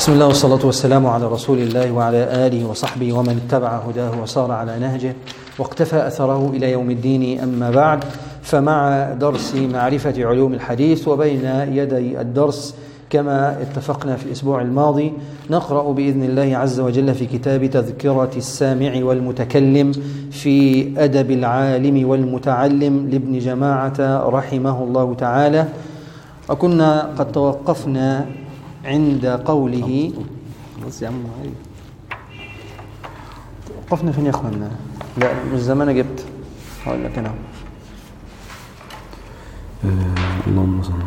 بسم الله والصلاة والسلام على رسول الله وعلى آله وصحبه ومن اتبع هداه وصار على نهجه واقتفى أثره إلى يوم الدين. أما بعد فمع درس معرفة علوم الحديث وبين يدي الدرس كما اتفقنا في الأسبوع الماضي نقرأ بإذن الله عز وجل في كتاب تذكرة السامع والمتكلم في أدب العالم والمتعلم لابن جماعة رحمه الله تعالى. وكنا قد توقفنا عند قوله بص يا عم وقفنا فين يا اخوانا لا مش زمان جبت. هقول لك أنا. اللهم صل على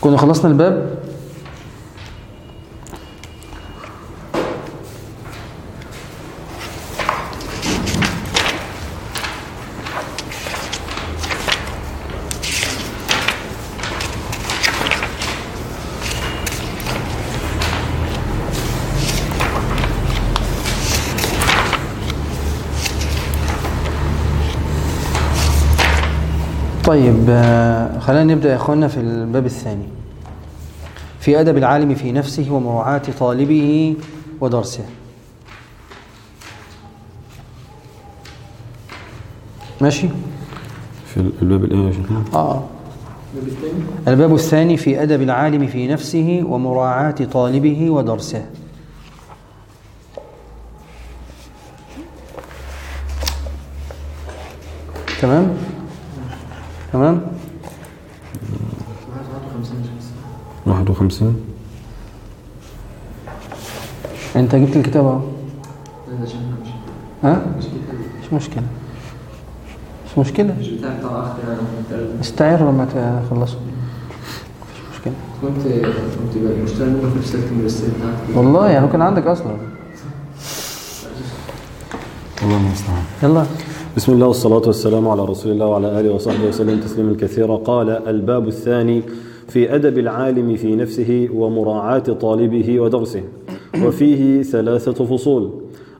كنا خلصنا الباب؟ طيب آه، خلينا نبدأ يا اخوانا في الباب الثاني. في أدب العالم في نفسه ومراعاة طالبه ودرسه. ماشي؟ في الباب الايه يا شيخنا؟ آه. الباب الثاني في أدب العالم في نفسه ومراعاة طالبه ودرسه. تمام؟ 51 أنت جبت الكتاب أهو. ها؟ مش مشكلة. مش مشكلة. استعير لما تخلصوا مش مشكلة. كنت كنت بقى مشتغل منه في رسالة الماجستير بتاعتي والله يعني كان عندك أصلا. اللهم المستعان يلا. بسم الله والصلاة والسلام على رسول الله وعلى آله وصحبه وسلم تسليما كثيرا. قال الباب الثاني في أدب العالم في نفسه ومراعاة طالبه ودرسه. وفيه ثلاثة فصول.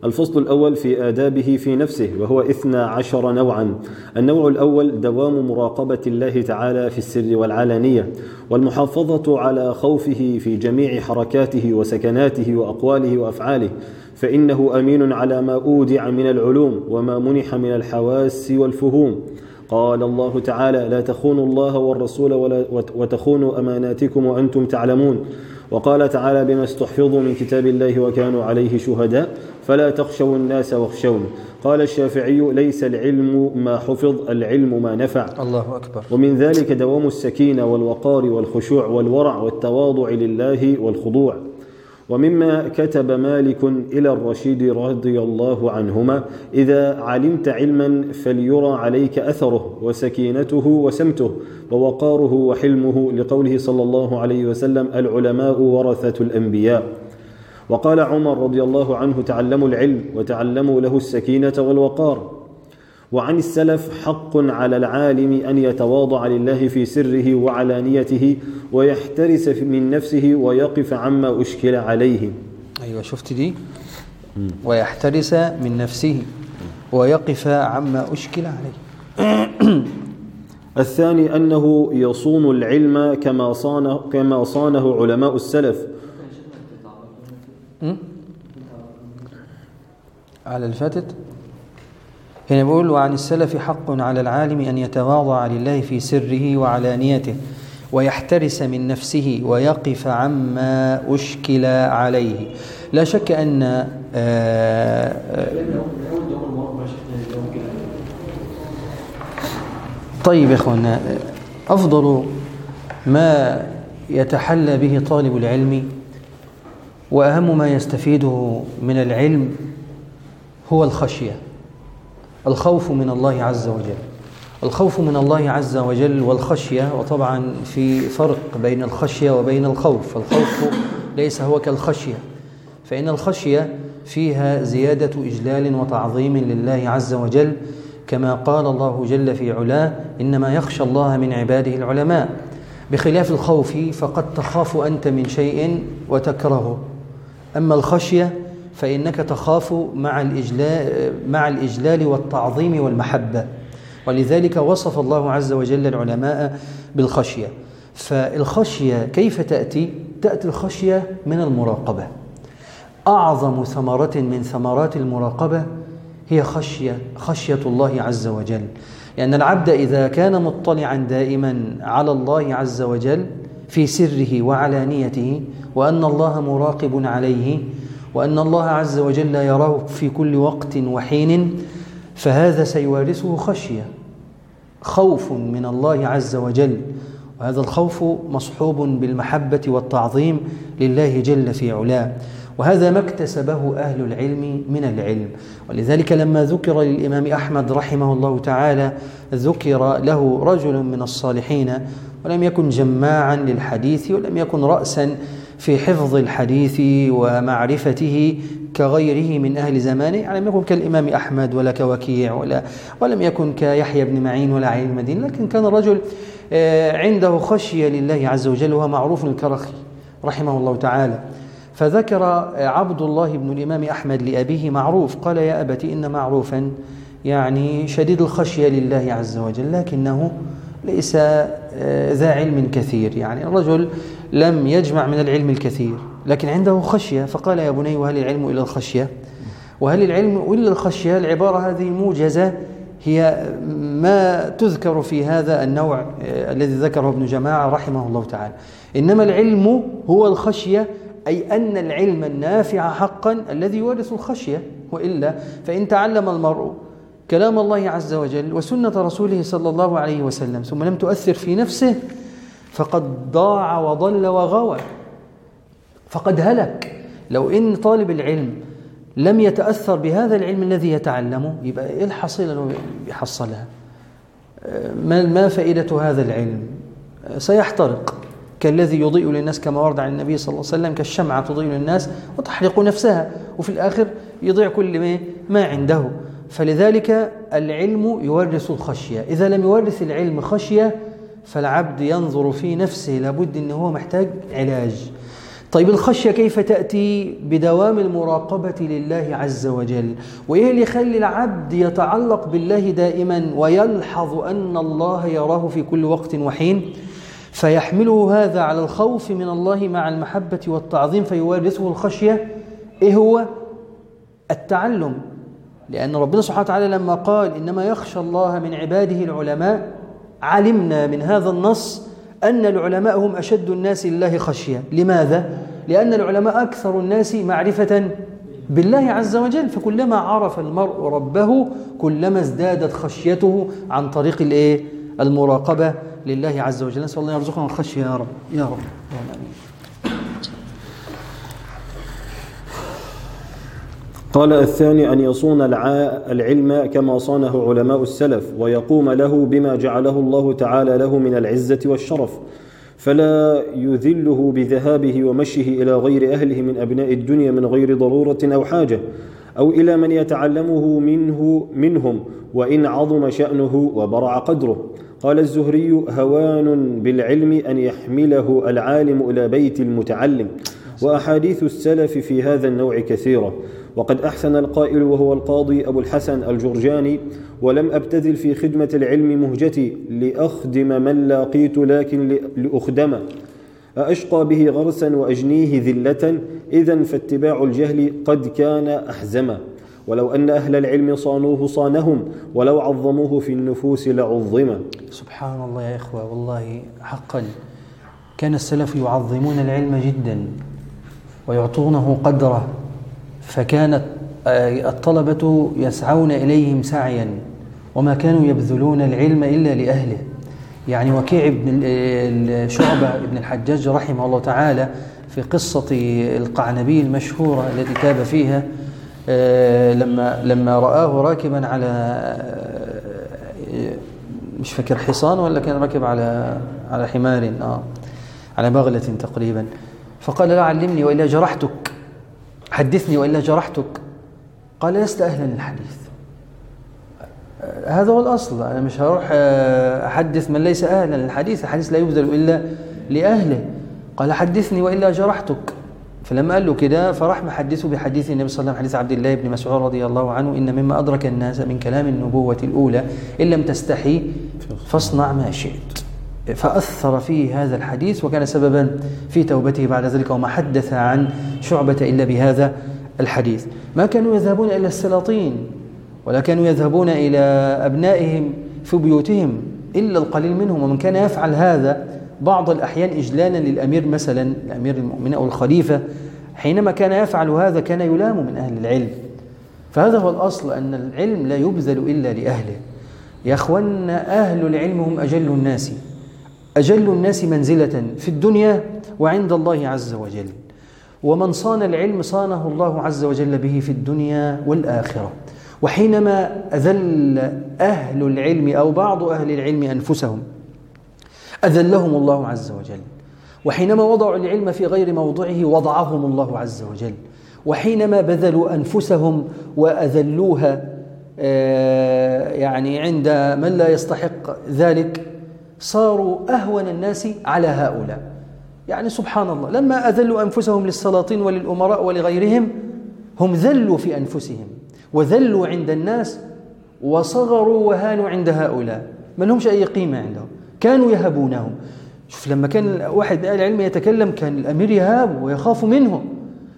الفصل الأول في آدابه في نفسه وهو إثنى عشر نوعا. النوع الأول دوام مراقبة الله تعالى في السر والعلانية والمحافظة على خوفه في جميع حركاته وسكناته وأقواله وأفعاله. فإنه أمين على ما أودع من العلوم وما منح من الحواس والفهوم. قال الله تعالى لا تخونوا الله والرسول ولا وتخونوا أماناتكم وأنتم تعلمون. وقال تعالى بما استحفظوا من كتاب الله وكانوا عليه شهداء فلا تخشوا الناس واخشون. قال الشافعي ليس العلم ما حفظ العلم ما نفع. الله أكبر. ومن ذلك دوام السكينة والوقار والخشوع والورع والتواضع لله والخضوع. ومما كتب مالك إلى الرشيد رضي الله عنهما إذا علمت علما فليرى عليك أثره وسكينته وسمته ووقاره وحلمه لقوله صلى الله عليه وسلم العلماء ورثة الأنبياء. وقال عمر رضي الله عنه تعلموا العلم وتعلموا له السكينة والوقار. وعن السلف حق على العالم أن يتواضع لله في سره وعلانيته ويحترس من نفسه ويقف عما أشكل عليه. أيوة شفت دي؟ ويحترس من نفسه ويقف عما أشكل عليه. الثاني أنه يصون العلم كما صانه كما صانه علماء السلف. على الفاتت هنا بيقول وعن السلف حق على العالم أن يتواضع لله في سره وعلانيته ويحترس من نفسه ويقف عما أشكل عليه. لا شك أن آه، آه، طيب يا اخوانا أفضل ما يتحلى به طالب العلم وأهم ما يستفيده من العلم هو الخشية. الخوف من الله عز وجل. الخوف من الله عز وجل والخشية وطبعا في فرق بين الخشية وبين الخوف. الخوف ليس هو كالخشية فإن الخشية فيها زيادة إجلال وتعظيم لله عز وجل كما قال الله جل في علاه إنما يخشى الله من عباده العلماء. بخلاف الخوف فقد تخاف أنت من شيء وتكرهه. أما الخشية فإنك تخاف مع الاجلال مع الإجلال والتعظيم والمحبة. ولذلك وصف الله عز وجل العلماء بالخشية. فالخشية كيف تأتي؟ تأتي الخشية من المراقبة. أعظم ثمرة من ثمرات المراقبة هي خشية خشية الله عز وجل. لأن العبد إذا كان مطلعا دائما على الله عز وجل في سره وعلانيته وأن الله مراقب عليه وأن الله عز وجل يراه في كل وقت وحين فهذا سيوارثه خشية خوف من الله عز وجل. وهذا الخوف مصحوب بالمحبة والتعظيم لله جل في علاه. وهذا ما اكتسبه أهل العلم من العلم. ولذلك لما ذكر للإمام أحمد رحمه الله تعالى ذكر له رجل من الصالحين ولم يكن جماعا للحديث ولم يكن رأسا في حفظ الحديث ومعرفته كغيره من أهل زمانه. يعني لم يكن كالإمام أحمد ولا كوكيع ولا ولم يكن كيحيى بن معين ولا عين المدين لكن كان الرجل آه، عنده خشية لله عز وجل وهو معروف الكرخي رحمه الله تعالى. فذكر عبد الله بن الإمام أحمد لأبيه معروف قال يا أبت إن معروفا يعني شديد الخشية لله عز وجل لكنه ليس آه، ذا علم كثير. يعني الرجل لم يجمع من العلم الكثير. لكن عنده خشية. فقال يا بني وهل العلم إلا الخشية؟ وهل العلم إلا الخشية؟ العبارة هذه موجزة. هي ما تذكر في هذا النوع آه، الذي ذكره ابن جماعة رحمه الله تعالى. إنما العلم هو الخشية أي أن العلم النافع حقا الذي يورث الخشية. وإلا فإن تعلم المرء كلام الله عز وجل وسنة رسوله صلى الله عليه وسلم ثم لم تؤثر في نفسه فقد ضاع وضل وغوى فقد هلك. لو إن طالب العلم لم يتأثر بهذا العلم الذي يتعلمه يبقى إيه الحصيلة اللي يحصلها؟ ما فائدة هذا العلم؟ سيحترق. كالذي يضيء للناس كما ورد عن النبي صلى الله عليه وسلم كالشمعة تضيء للناس وتحرق نفسها وفي الآخر يضيع كل ما عنده. فلذلك العلم يورث الخشية. إذا لم يورث العلم خشية فالعبد ينظر في نفسه لابد أنه هو محتاج علاج. طيب الخشية كيف تأتي؟ بدوام المراقبة لله عز وجل. وإيه اللي يخلي العبد يتعلق بالله دائما؟ ويلحظ أن الله يراه في كل وقت وحين. فيحمله هذا على الخوف من الله مع المحبة والتعظيم. فيورثه الخشية. إيه هو؟ التعلم. لأن ربنا سبحانه وتعالى لما قال إنما يخشى الله من عباده العلماء علمنا من هذا النص أن العلماء هم أشد الناس لله خشية. لماذا؟ لأن العلماء أكثر الناس معرفة بالله عز وجل. فكلما عرف المرء ربه كلما ازدادت خشيته عن طريق الإيه؟ المراقبة لله عز وجل. نسأل الله يرزقنا الخشية يا رب. يا رب. قال الثاني أن يصون العلم كما صانه علماء السلف ويقوم له بما جعله الله تعالى له من العزة والشرف. فلا يذله بذهابه ومشه إلى غير أهله من أبناء الدنيا من غير ضرورة أو حاجة أو إلى من يتعلمه منه منهم وإن عظم شأنه وبرع قدره. قال الزهري هوان بالعلم أن يحمله العالم إلى بيت المتعلم. وأحاديث السلف في هذا النوع كثيرة. وقد أحسن القائل وهو القاضي أبو الحسن الجرجاني ولم أبتذل في خدمة العلم مهجتي لأخدم من لاقيت لكن لأخدم. أأشقى به غرسا وأجنيه ذلة إذا فاتباع الجهل قد كان أحزما. ولو أن أهل العلم صانوه صانهم ولو عظموه في النفوس لعظم سبحان الله يا إخوة والله حقا كان السلف يعظمون العلم جدا ويعطونه قدره. فكانت آه، الطلبة يسعون إليهم سعيا وما كانوا يبذلون العلم إلا لأهله. يعني وكيع بن شعبة بن الحجاج رحمه الله تعالى في قصة القعنبي المشهورة التي تاب فيها آه، لما لما رآه راكبا على آه، مش فاكر حصان ولا كان راكب على على حمار آه على بغلة تقريبا. فقال لا علمني وإلا جرحتك. حدثني وإلا جرحتك. قال لست أهلا للحديث. هذا هو الأصل. أنا مش هروح آه، أحدث من ليس أهلا للحديث. الحديث لا يبذل إلا لأهله. قال حدثني وإلا جرحتك. فلما قال له كده فراح محدثه بحديث النبي صلى الله عليه وسلم حديث عبد الله بن مسعود رضي الله عنه إن مما أدرك الناس من كلام النبوة الأولى إن لم تستحي فاصنع ما شئت. فأثر فيه هذا الحديث وكان سببا في توبته بعد ذلك وما حدث عن شعبة إلا بهذا الحديث. ما كانوا يذهبون إلى السلاطين ولا كانوا يذهبون إلى أبنائهم في بيوتهم إلا القليل منهم ومن كان يفعل هذا بعض الأحيان إجلالا للأمير مثلا الأمير المؤمنين أو الخليفة حينما كان يفعل هذا كان يلام من أهل العلم. فهذا هو الأصل أن العلم لا يبذل إلا لأهله. يا أخوانا أهل العلم هم أجل الناس. أجل الناس منزلة في الدنيا وعند الله عز وجل. ومن صان العلم صانه الله عز وجل به في الدنيا والآخرة. وحينما أذل أهل العلم أو بعض أهل العلم أنفسهم أذلهم الله عز وجل. وحينما وضعوا العلم في غير موضعه وضعهم الله عز وجل. وحينما بذلوا أنفسهم وأذلوها آه، يعني عند من لا يستحق ذلك صاروا أهون الناس على هؤلاء. يعني سبحان الله لما أذلوا أنفسهم للسلاطين وللأمراء ولغيرهم هم ذلوا في أنفسهم وذلوا عند الناس وصغروا وهانوا عند هؤلاء. ما لهمش أي قيمة عندهم. كانوا يهبونهم شوف لما كان واحد من أهل العلم يتكلم كان الأمير يهاب ويخاف منه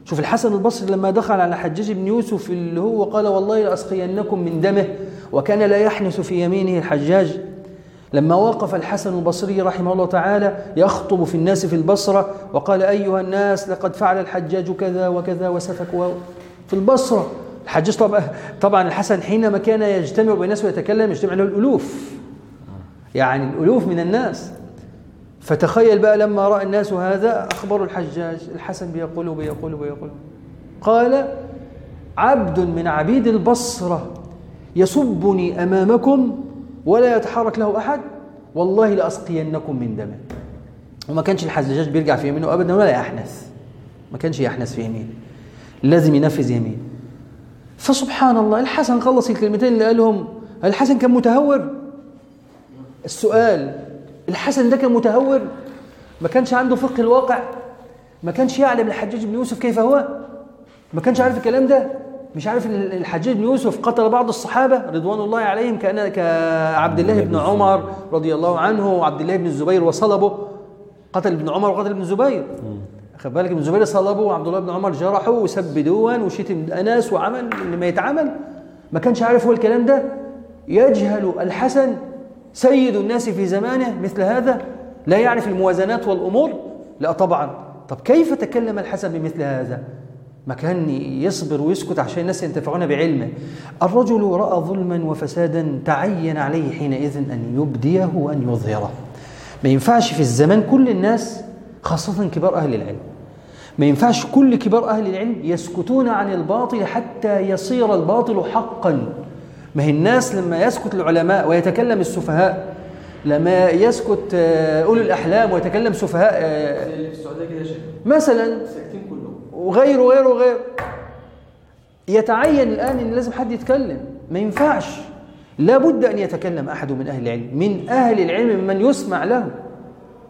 شوف الحسن البصري لما دخل على حجاج بن يوسف اللي هو قال والله لأسقينكم من دمه وكان لا يحنس في يمينه الحجاج. لما وقف الحسن البصري رحمه الله تعالى يخطب في الناس في البصرة وقال أيها الناس لقد فعل الحجاج كذا وكذا وسفك في البصرة. الحجاج طبعا, طبعا الحسن حينما كان يجتمع بالناس ويتكلم يجتمع له الألوف. يعني الألوف من الناس. فتخيل بقى لما رأى الناس هذا أخبروا الحجاج الحسن بيقول بيقول بيقول قال عبد من عبيد البصرة يسبني أمامكم ولا يتحرك له أحد والله لأسقينكم من دمه. وما كانش الحجاج بيرجع في يمينه أبدا ولا يحنث. ما كانش يحنث في يمينه لازم ينفذ يمين. فسبحان الله الحسن خلص الكلمتين اللي قالهم. الحسن كان متهور. السؤال الحسن ده كان متهور. ما كانش عنده فقه الواقع. ما كانش يعلم الحجاج بن يوسف كيف هو. ما كانش عارف الكلام ده. مش عارف الحجاج بن يوسف قتل بعض الصحابة؟ رضوان الله عليهم كان كعبد الله بن عمر رضي الله عنه وعبد الله بن الزبير وصلبه. قتل ابن عمر وقتل ابن الزبير. خد بالك ابن الزبير صلبه وعبد الله بن عمر جرحه وسب دون وشتم أناس وعمل اللي ما يتعمل. ما كانش عارف هو الكلام ده. يجهل الحسن سيد الناس في زمانه مثل هذا. لا يعرف الموازنات والأمور. لا طبعا. طب كيف تكلم الحسن بمثل هذا؟ ما كان يصبر ويسكت عشان الناس ينتفعون بعلمه. الرجل رأى ظلما وفسادا تعين عليه حينئذ أن يبديه وأن يظهره. ما ينفعش في الزمان كل الناس خاصة كبار أهل العلم ما ينفعش كل كبار أهل العلم يسكتون عن الباطل حتى يصير الباطل حقا. ما هي الناس لما يسكت العلماء ويتكلم السفهاء لما يسكت آه، أولو الأحلام ويتكلم سفهاء آه، مثلا وغيره وغيره وغيره. يتعين الآن أن لازم حد يتكلم. ما ينفعش. لابد أن يتكلم أحد من أهل العلم. من أهل العلم من يسمع له.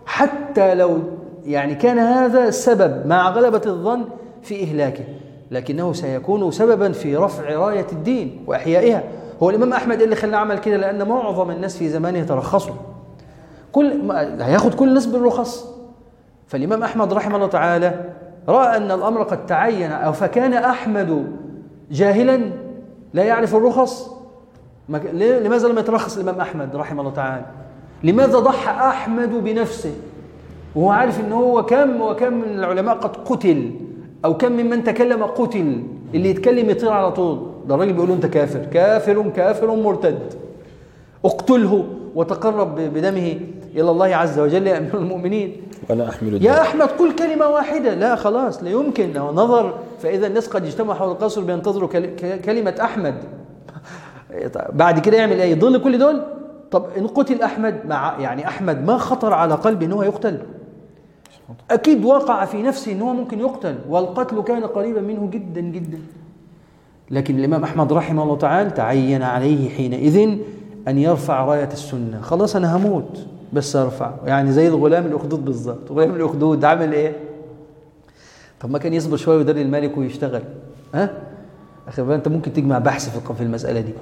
حتى لو يعني كان هذا السبب مع غلبة الظن في إهلاكه. لكنه سيكون سببا في رفع راية الدين وإحيائها. هو الإمام أحمد اللي خلاه عمل كده لأن معظم الناس في زمانه ترخصوا كل هياخد كل الناس بالرخص. فالإمام أحمد رحمه الله تعالى رأى أن الأمر قد تعين. أو فكان أحمد جاهلا؟ لا يعرف الرخص؟ لماذا لم يترخص الإمام أحمد رحمه الله تعالى؟ لماذا ضحى أحمد بنفسه؟ وهو عارف أنه هو كم وكم من العلماء قد قتل أو كم ممن تكلم قتل اللي يتكلم يطير على طول. ده الراجل بيقول أنت كافر. كافر كافر مرتد. اقتله وتقرب بدمه إلى الله عز وجل يا أمير المؤمنين. ولا أحمل يا أحمد قل كلمة واحدة. لا خلاص لا يمكن. لو نظر فإذا الناس قد اجتمعوا حول القصر بينتظروا كلمة أحمد. بعد كده يعمل إيه؟ يضل كل دول؟ طب إن قتل أحمد مع يعني أحمد ما خطر على قلبه إن هو يقتل؟ أكيد وقع في نفسه إن هو ممكن يقتل. والقتل كان قريبا منه جدا جدا. لكن الإمام أحمد رحمه الله تعالى تعين عليه حينئذ أن يرفع راية السنة. خلاص أنا هموت. بس ارفع يعني زي الغلام الأخدود بالظبط. غلام الأخدود عمل إيه؟ طب ما كان يصبر شوية ويدري الملك ويشتغل. ها؟ أخي أنت ممكن تجمع بحث في في المسألة دي.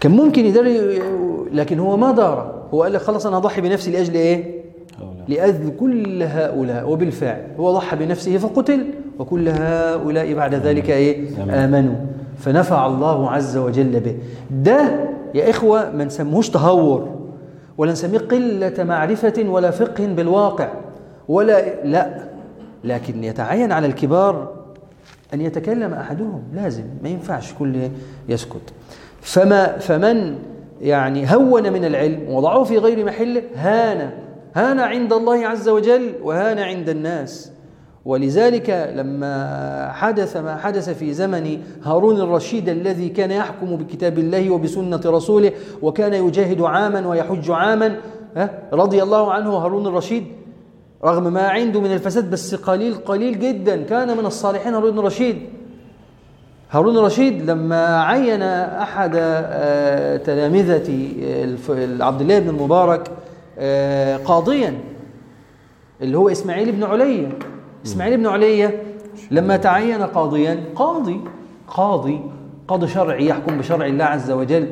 كان ممكن يدري لكن هو ما دار. هو قال لك خلاص أنا أضحي بنفسي لأجل إيه؟ لأجل كل هؤلاء. وبالفعل هو ضحى بنفسه فقتل وكل هؤلاء بعد ذلك إيه؟ آمنوا. فنفع الله عز وجل به. ده يا إخوة ما نسموهش تهور. ولا نسميه قلة معرفة ولا فقه بالواقع. ولا لا. لكن يتعين على الكبار أن يتكلم أحدهم. لازم ما ينفعش كل يسكت. فما فمن يعني هون من العلم وضعه في غير محله هان. هان عند الله عز وجل وهان عند الناس. ولذلك لما حدث ما حدث في زمن هارون الرشيد الذي كان يحكم بكتاب الله وبسنة رسوله وكان يجاهد عاما ويحج عاما رضي الله عنه هارون الرشيد رغم ما عنده من الفساد بس قليل قليل جدا كان من الصالحين هارون الرشيد. هارون الرشيد لما عين أحد آه، تلامذة عبد الله بن المبارك آه، قاضيا اللي هو إسماعيل بن علية إسماعيل بن علية لما تعين قاضيا قاضي قاضي قاضي شرعي يحكم بشرع الله عز وجل.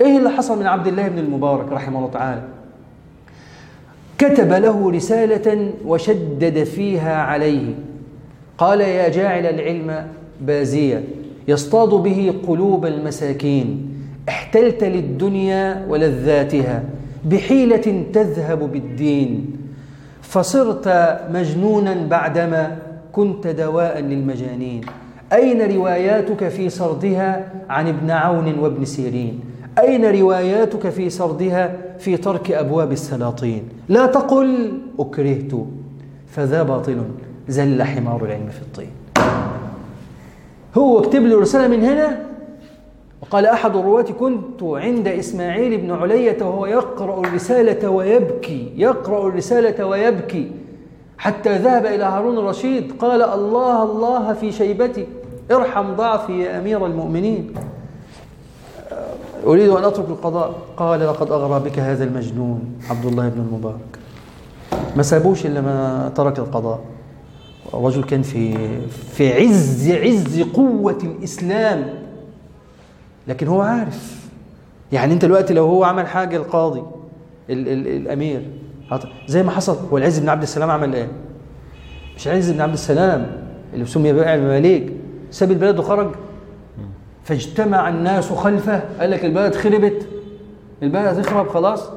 إيه اللي حصل من عبد الله بن المبارك رحمه الله تعالى؟ كتب له رسالة وشدد فيها عليه. قال يا جاعل العلم بازيا يصطاد به قلوب المساكين احتلت للدنيا ولذاتها بحيلة تذهب بالدين. فصرت مجنونا بعدما كنت دواء للمجانين. أين رواياتك في سردها عن ابن عون وابن سيرين؟ أين رواياتك في سردها في ترك أبواب السلاطين؟ لا تقل أكرهت. فذا باطل زل حمار العلم في الطين. هو اكتب لي رسالة من هنا؟ وقال أحد الرواة كنت عند إسماعيل بن علية وهو يقرأ الرسالة ويبكي يقرأ الرسالة ويبكي حتى ذهب إلى هارون الرشيد قال الله الله في شيبتي ارحم ضعفي يا أمير المؤمنين. أريد أن أترك القضاء. قال لقد أغرى بك هذا المجنون عبد الله بن المبارك. ما سابوش إلا ما ترك القضاء. رجل كان في في عز عز قوة الإسلام. لكن هو عارف. يعني أنت دلوقتي لو هو عمل حاجة القاضي ال ال الأمير زي ما حصل. هو العز بن عبد السلام عمل إيه؟ مش عز بن عبد السلام اللي سمي المماليك ساب البلد وخرج. فاجتمع الناس خلفه. قال لك البلد خربت. البلد هتخرب خلاص.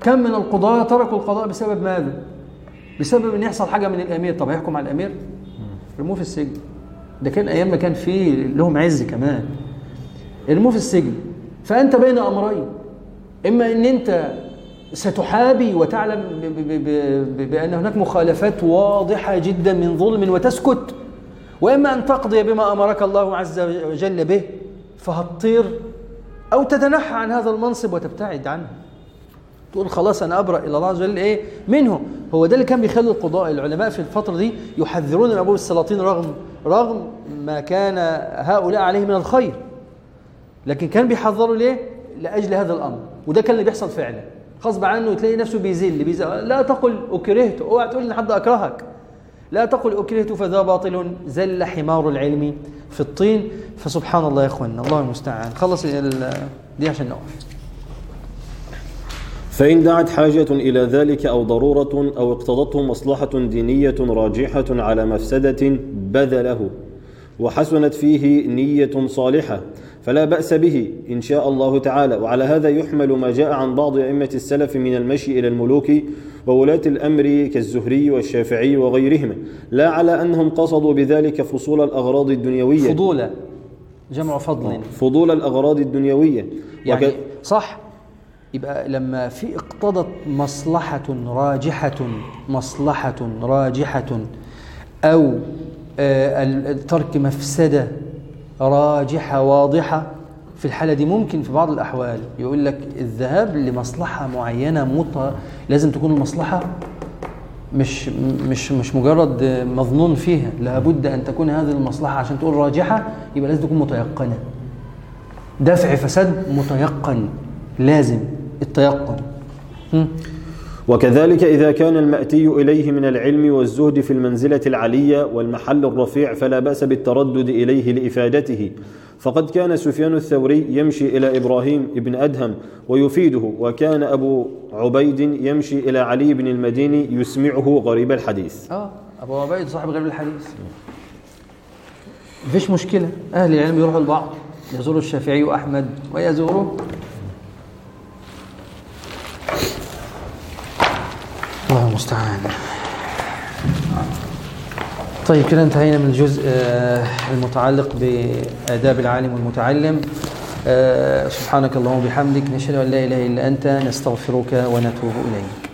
كم من القضاة تركوا القضاء بسبب ماذا؟ بسبب إن يحصل حاجة من الأمير. طب هيحكم على الأمير؟ رموه في السجن. ده كان أيام ما كان فيه لهم عز كمان. إرموه في السجن. فأنت بين أمرين. إما إن أنت ستحابي وتعلم بأن هناك مخالفات واضحة جدا من ظلم وتسكت. وإما أن تقضي بما أمرك الله عز وجل به فهتطير أو تتنحى عن هذا المنصب وتبتعد عنه. تقول خلاص أنا أبرأ إلى الله عز وجل إيه؟ منه هو ده اللي كان بيخلي القضاء العلماء في الفترة دي يحذرون من أبواب السلاطين رغم رغم ما كان هؤلاء عليه من الخير. لكن كان بيحذروا ليه؟ لأجل هذا الأمر. وده كان اللي بيحصل فعلا. غصب عنه تلاقي نفسه بيزل بيزل لا تقل أكرهت. أوعى تقول إن حد أكرهك. لا تقل أكرهت فذا باطل زل حمار العلم في الطين. فسبحان الله يا إخواننا. الله المستعان. خلص دي عشان نقف. فإن دعت حاجة إلى ذلك أو ضرورة أو اقتضته مصلحة دينية راجحة على مفسدة بذله وحسنت فيه نية صالحة فلا بأس به إن شاء الله تعالى. وعلى هذا يحمل ما جاء عن بعض أئمة السلف من المشي إلى الملوك وولاة الأمر كالزهري والشافعي وغيرهم لا على أنهم قصدوا بذلك فصول الأغراض الدنيوية. فضول جمع فضل. فضول الأغراض الدنيوية. يعني صح يبقى لما في اقتضت مصلحة راجحة مصلحة راجحة أو آه، ترك مفسدة راجحة واضحة في الحالة دي ممكن في بعض الأحوال يقول لك الذهاب لمصلحة معينة مط... لازم تكون المصلحة مش مش مش مجرد مظنون فيها. لابد أن تكون هذه المصلحة عشان تقول راجحة يبقى لازم تكون متيقنة. دفع فساد متيقن لازم. التيقن. وكذلك إذا كان المأتي إليه من العلم والزهد في المنزلة العلية والمحل الرفيع فلا بأس بالتردد إليه لإفادته. فقد كان سفيان الثوري يمشي إلى إبراهيم بن أدهم ويفيده وكان أبو عبيد يمشي إلى علي بن المديني يسمعه غريب الحديث. آه أبو عبيد صاحب غريب الحديث. مفيش مشكلة أهل العلم يروحوا لبعض يزوروا الشافعي وأحمد ويزوروا الله المستعان. طيب كده انتهينا من الجزء آه، المتعلق بآداب العالم والمتعلم. آه، سبحانك اللهم وبحمدك نشهد أن لا إله إلا أنت نستغفرك ونتوب إليك.